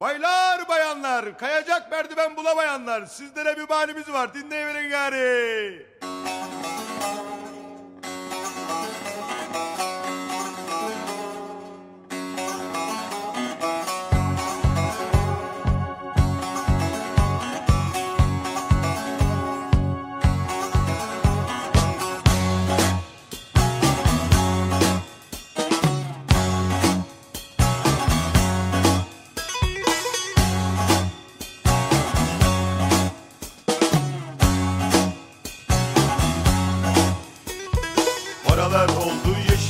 Baylar bayanlar, kayacak merdiven bulamayanlar, sizlere bir bahanemiz var, dinleyiverin gari.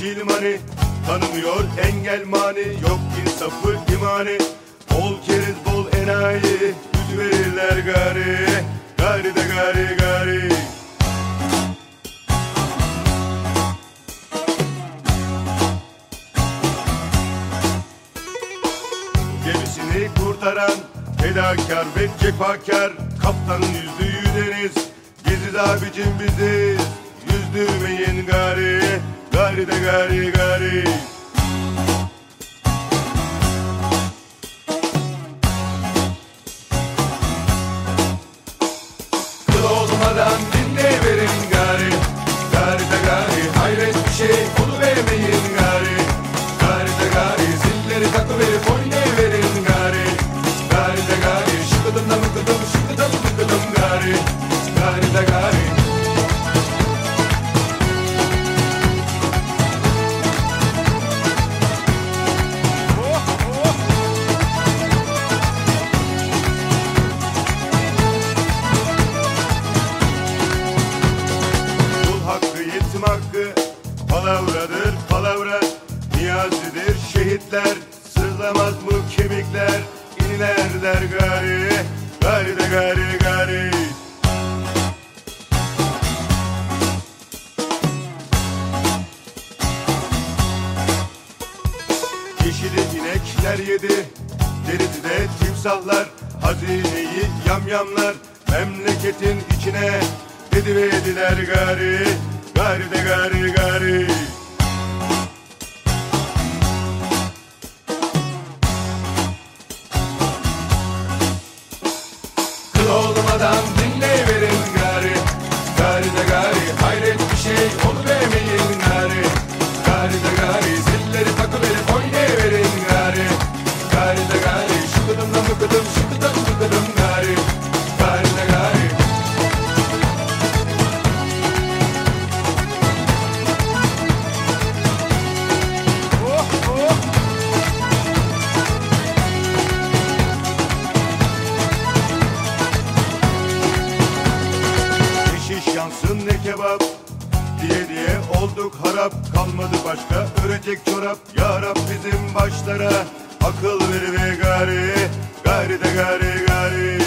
Oldu yeşil mani, tanımıyor engel mani, yok insafı imani. Bol keriz bol enayi, yüz verirler gari, gari de gari gari. Gemisini kurtaran fedakar ve cefakar Kaptanın yüzdüğü deniz Biziz abicim biziz Yüzdürmeyin gari Gari de gari gari. Kıl olmadan dinleyiverin gari. Gari de gari hayret bir şey Niyazidir şehitler Sızlamaz mı kemikler? İnilerler gari Gari de gari gari. Yeşili inekler yedi Derisi de timsahlar. Hazineyi yamyamlar Memleketin içine. Dediverdiler gari Gari de gari gari yansın ne kebap? Diye diye olduk harap. Kalmadı başka örecek çorap. Ya Rab bizim başlara Akıl ver ve gari Gari de gari gari.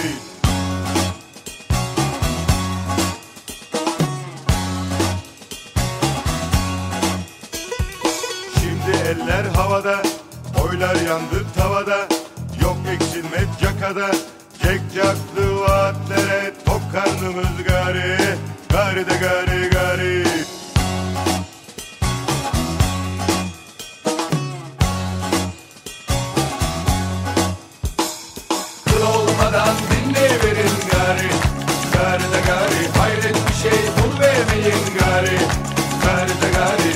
Şimdi eller havada Oylar yandı tavada. Yok eksilme cakada Cekcaklı vaatlere. Tok karnımız gari Gari de gari gari Kartagare